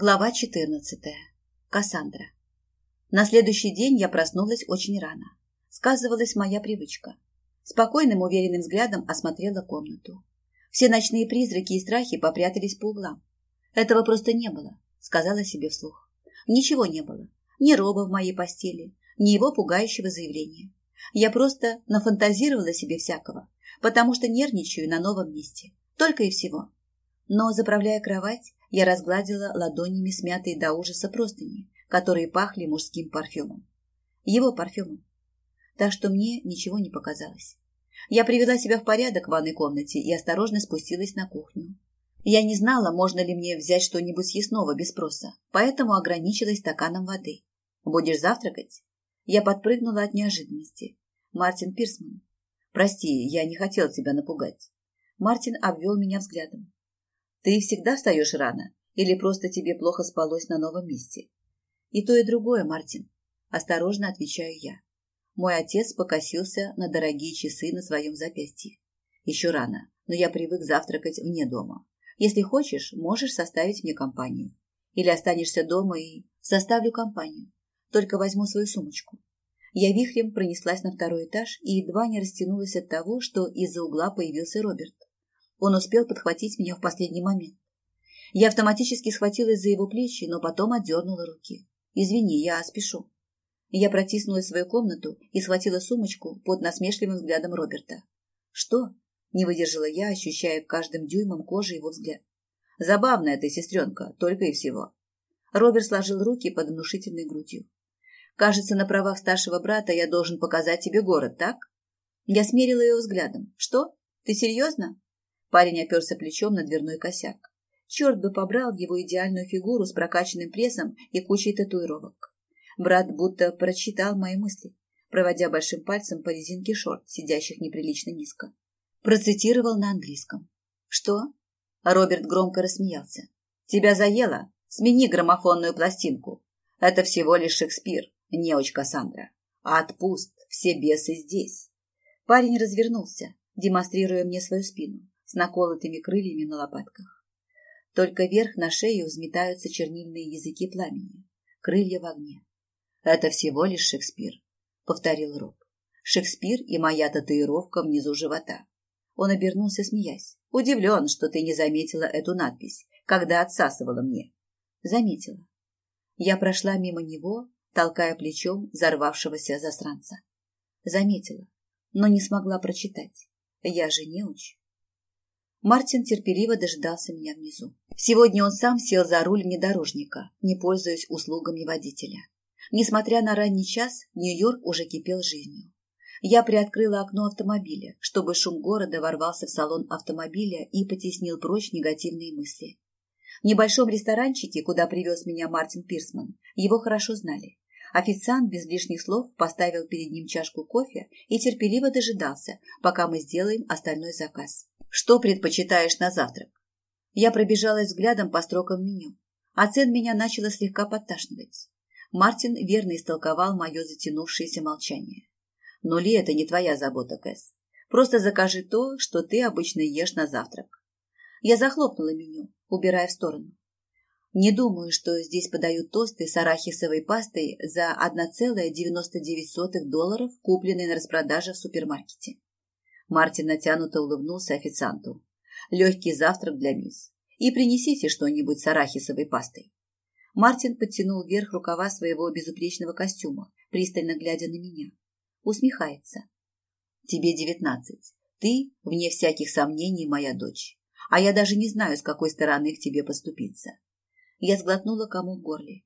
Глава 14. Кассандра. На следующий день я проснулась очень рано. Сказывалась моя привычка. Спокойным, уверенным взглядом осмотрела комнату. Все ночные призраки и страхи попрятались по углам. Этого просто не было, сказала себе вслух. Ничего не было. Ни роба в моей постели, ни его пугающего заявления. Я просто нафантазировала себе всякого, потому что нервничаю на новом месте. Только и всего. Но, заправляя кровать, я разгладила ладонями смятые до ужаса простыни, которые пахли мужским парфюмом. Его парфюмом. Так что мне ничего не показалось. Я привела себя в порядок в ванной комнате и осторожно спустилась на кухню. Я не знала, можно ли мне взять что-нибудь съестного без спроса, поэтому ограничилась стаканом воды. «Будешь завтракать?» Я подпрыгнула от неожиданности. Мартин Пирсман. «Прости, я не хотел тебя напугать». Мартин обвел меня взглядом. Ты всегда встаешь рано? Или просто тебе плохо спалось на новом месте? И то, и другое, Мартин. Осторожно отвечаю я. Мой отец покосился на дорогие часы на своем запястье. Еще рано, но я привык завтракать вне дома. Если хочешь, можешь составить мне компанию. Или останешься дома и составлю компанию. Только возьму свою сумочку. Я вихрем пронеслась на второй этаж и едва не растянулась от того, что из-за угла появился Роберт. Он успел подхватить меня в последний момент. Я автоматически схватилась за его плечи, но потом отдернула руки. «Извини, я спешу». Я протиснулась в свою комнату и схватила сумочку под насмешливым взглядом Роберта. «Что?» – не выдержала я, ощущая каждым дюймом кожи его взгляд. «Забавная ты, сестренка, только и всего». Роберт сложил руки под внушительной грудью. «Кажется, на правах старшего брата я должен показать тебе город, так?» Я смерила его взглядом. «Что? Ты серьезно?» Парень оперся плечом на дверной косяк. Черт бы побрал его идеальную фигуру с прокачанным прессом и кучей татуировок. Брат будто прочитал мои мысли, проводя большим пальцем по резинке шорт, сидящих неприлично низко. Процитировал на английском. «Что?» Роберт громко рассмеялся. «Тебя заело? Смени граммофонную пластинку. Это всего лишь Шекспир, неуч Кассандра. А отпуст, все бесы здесь». Парень развернулся, демонстрируя мне свою спину с наколотыми крыльями на лопатках. Только вверх на шею взметаются чернильные языки пламени, крылья в огне. Это всего лишь Шекспир, повторил Роб. Шекспир и моя татуировка внизу живота. Он обернулся, смеясь. Удивлен, что ты не заметила эту надпись, когда отсасывала мне. Заметила. Я прошла мимо него, толкая плечом взорвавшегося засранца. Заметила, но не смогла прочитать. Я же не уч. Мартин терпеливо дожидался меня внизу. Сегодня он сам сел за руль внедорожника, не пользуясь услугами водителя. Несмотря на ранний час, Нью-Йорк уже кипел жизнью. Я приоткрыла окно автомобиля, чтобы шум города ворвался в салон автомобиля и потеснил прочь негативные мысли. В небольшом ресторанчике, куда привез меня Мартин Пирсман, его хорошо знали. Официант без лишних слов поставил перед ним чашку кофе и терпеливо дожидался, пока мы сделаем остальной заказ. Что предпочитаешь на завтрак? Я пробежалась взглядом по строкам меню. а цен меня начало слегка подташнивать. Мартин верно истолковал мое затянувшееся молчание. Но ли это не твоя забота, Кэс? Просто закажи то, что ты обычно ешь на завтрак. Я захлопнула меню, убирая в сторону. Не думаю, что здесь подают тосты с арахисовой пастой за 1,99 долларов, купленные на распродаже в супермаркете. Мартин натянуто улыбнулся официанту. Легкий завтрак для мисс. И принесите что-нибудь с арахисовой пастой. Мартин подтянул вверх рукава своего безупречного костюма, пристально глядя на меня. Усмехается. Тебе девятнадцать. Ты, вне всяких сомнений, моя дочь. А я даже не знаю, с какой стороны к тебе поступиться. Я сглотнула кому в горле.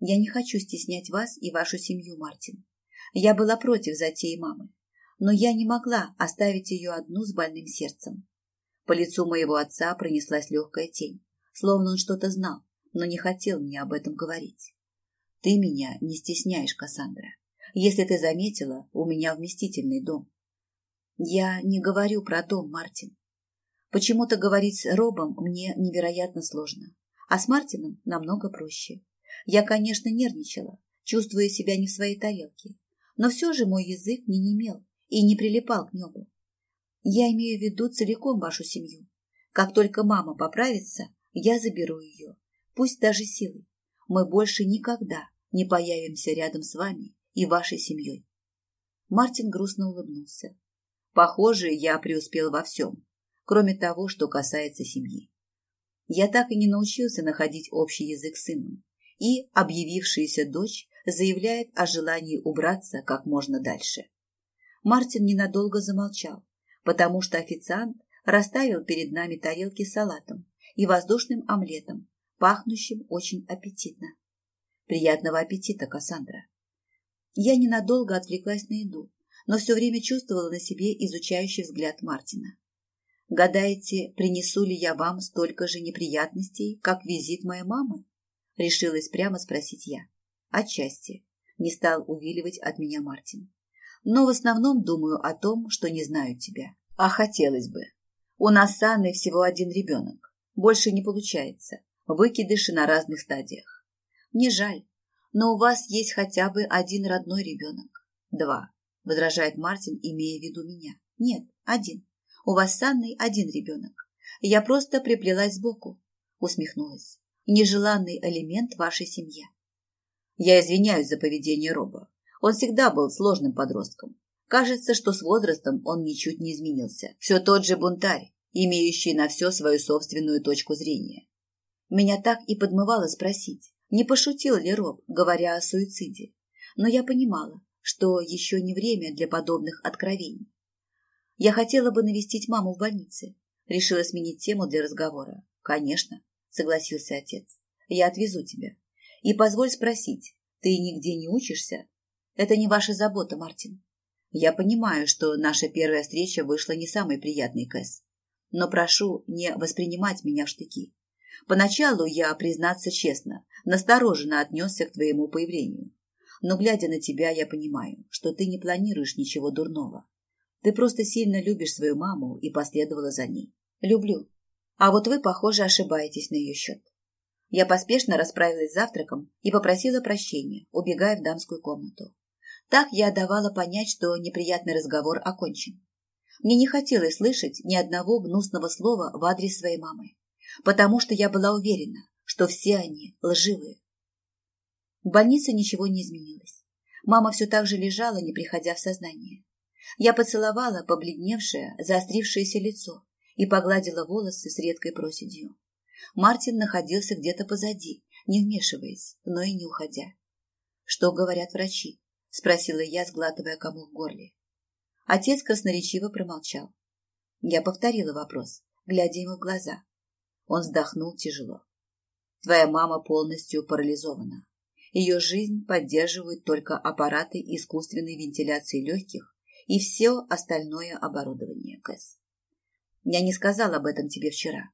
Я не хочу стеснять вас и вашу семью, Мартин. Я была против затеи мамы но я не могла оставить ее одну с больным сердцем. По лицу моего отца пронеслась легкая тень, словно он что-то знал, но не хотел мне об этом говорить. Ты меня не стесняешь, Кассандра. Если ты заметила, у меня вместительный дом. Я не говорю про дом, Мартин. Почему-то говорить с Робом мне невероятно сложно, а с Мартином намного проще. Я, конечно, нервничала, чувствуя себя не в своей тарелке, но все же мой язык не немел, и не прилипал к небу. Я имею в виду целиком вашу семью. Как только мама поправится, я заберу ее. пусть даже силой. Мы больше никогда не появимся рядом с вами и вашей семьей. Мартин грустно улыбнулся. Похоже, я преуспел во всем, кроме того, что касается семьи. Я так и не научился находить общий язык с сыном, и объявившаяся дочь заявляет о желании убраться как можно дальше. Мартин ненадолго замолчал, потому что официант расставил перед нами тарелки с салатом и воздушным омлетом, пахнущим очень аппетитно. Приятного аппетита, Кассандра. Я ненадолго отвлеклась на еду, но все время чувствовала на себе изучающий взгляд Мартина. Гадаете, принесу ли я вам столько же неприятностей, как визит моей мамы? Решилась прямо спросить я. Отчасти. Не стал увиливать от меня Мартин. Но в основном думаю о том, что не знаю тебя. А хотелось бы. У нас с Анной всего один ребенок. Больше не получается. Выкидыши на разных стадиях. Мне жаль, но у вас есть хотя бы один родной ребенок. Два, возражает Мартин, имея в виду меня. Нет, один. У вас с Анной один ребенок. Я просто приплелась сбоку, усмехнулась. Нежеланный элемент вашей семьи. Я извиняюсь за поведение Роба. Он всегда был сложным подростком. Кажется, что с возрастом он ничуть не изменился. Все тот же бунтарь, имеющий на все свою собственную точку зрения. Меня так и подмывало спросить, не пошутил ли Роб, говоря о суициде. Но я понимала, что еще не время для подобных откровений. Я хотела бы навестить маму в больнице. Решила сменить тему для разговора. Конечно, согласился отец. Я отвезу тебя. И позволь спросить, ты нигде не учишься? Это не ваша забота, Мартин. Я понимаю, что наша первая встреча вышла не самой приятной, Кэс. Но прошу не воспринимать меня в штыки. Поначалу я, признаться честно, настороженно отнесся к твоему появлению. Но, глядя на тебя, я понимаю, что ты не планируешь ничего дурного. Ты просто сильно любишь свою маму и последовала за ней. Люблю. А вот вы, похоже, ошибаетесь на ее счет. Я поспешно расправилась с завтраком и попросила прощения, убегая в дамскую комнату. Так я давала понять, что неприятный разговор окончен. Мне не хотелось слышать ни одного гнусного слова в адрес своей мамы, потому что я была уверена, что все они лживые. В больнице ничего не изменилось. Мама все так же лежала, не приходя в сознание. Я поцеловала побледневшее, заострившееся лицо и погладила волосы с редкой проседью. Мартин находился где-то позади, не вмешиваясь, но и не уходя. «Что говорят врачи?» – спросила я, сглатывая комок в горле. Отец красноречиво промолчал. Я повторила вопрос, глядя ему в глаза. Он вздохнул тяжело. Твоя мама полностью парализована. Ее жизнь поддерживают только аппараты искусственной вентиляции легких и все остальное оборудование, Кэс. Я не сказал об этом тебе вчера,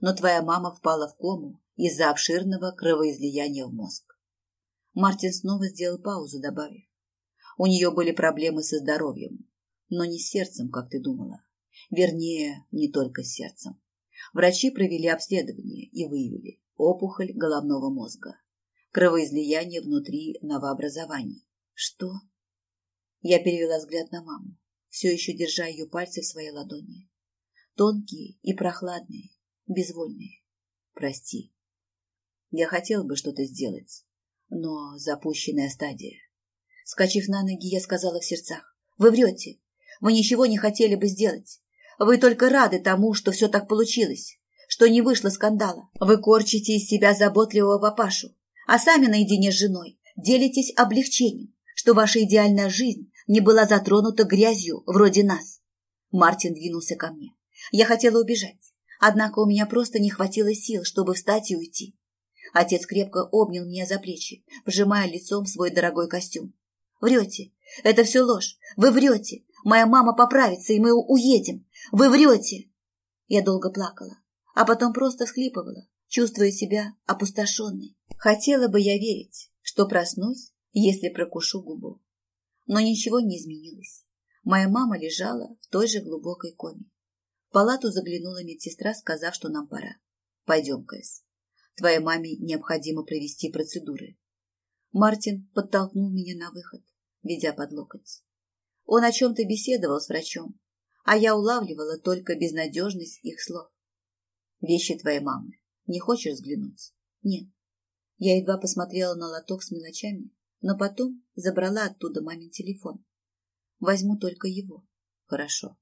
но твоя мама впала в кому из-за обширного кровоизлияния в мозг. Мартин снова сделал паузу, добавив. У нее были проблемы со здоровьем, но не сердцем, как ты думала. Вернее, не только сердцем. Врачи провели обследование и выявили опухоль головного мозга, кровоизлияние внутри новообразований. Что? Я перевела взгляд на маму, все еще держа ее пальцы в своей ладони. Тонкие и прохладные, безвольные. Прости. Я хотел бы что-то сделать, но запущенная стадия. Скачив на ноги, я сказала в сердцах. Вы врете. Вы ничего не хотели бы сделать. Вы только рады тому, что все так получилось, что не вышло скандала. Вы корчите из себя заботливого папашу, а сами наедине с женой делитесь облегчением, что ваша идеальная жизнь не была затронута грязью вроде нас. Мартин двинулся ко мне. Я хотела убежать, однако у меня просто не хватило сил, чтобы встать и уйти. Отец крепко обнял меня за плечи, вжимая лицом в свой дорогой костюм. «Врете! Это все ложь! Вы врете! Моя мама поправится, и мы уедем. Вы врете!» Я долго плакала, а потом просто всхлипывала, чувствуя себя опустошенной. Хотела бы я верить, что проснусь, если прокушу губу. Но ничего не изменилось. Моя мама лежала в той же глубокой коме. В палату заглянула медсестра, сказав, что нам пора. Пойдем, Кэс. Твоей маме необходимо провести процедуры. Мартин подтолкнул меня на выход, ведя под локоть. Он о чем-то беседовал с врачом, а я улавливала только безнадежность их слов. Вещи твоей мамы. Не хочешь взглянуть? Нет. Я едва посмотрела на лоток с мелочами, но потом забрала оттуда мамин телефон. Возьму только его. Хорошо.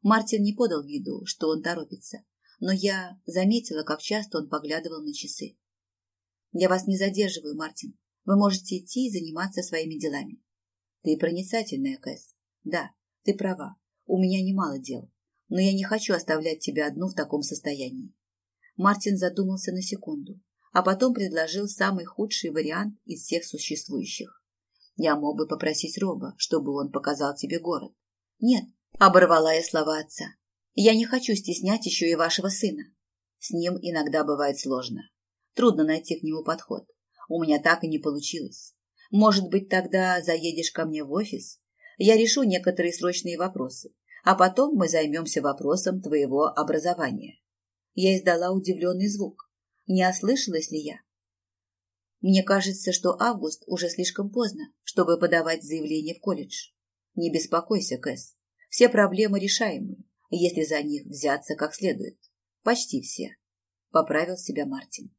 Мартин не подал виду, что он торопится, но я заметила, как часто он поглядывал на часы. Я вас не задерживаю, Мартин. Вы можете идти и заниматься своими делами. Ты проницательная, Кэс. Да, ты права. У меня немало дел. Но я не хочу оставлять тебя одну в таком состоянии. Мартин задумался на секунду, а потом предложил самый худший вариант из всех существующих. Я мог бы попросить Роба, чтобы он показал тебе город. Нет, оборвала я слова отца. Я не хочу стеснять еще и вашего сына. С ним иногда бывает сложно. Трудно найти к нему подход. У меня так и не получилось. Может быть, тогда заедешь ко мне в офис? Я решу некоторые срочные вопросы, а потом мы займемся вопросом твоего образования. Я издала удивленный звук. Не ослышалась ли я? Мне кажется, что август уже слишком поздно, чтобы подавать заявление в колледж. Не беспокойся, Кэс. Все проблемы решаемы, если за них взяться как следует. Почти все. Поправил себя Мартин.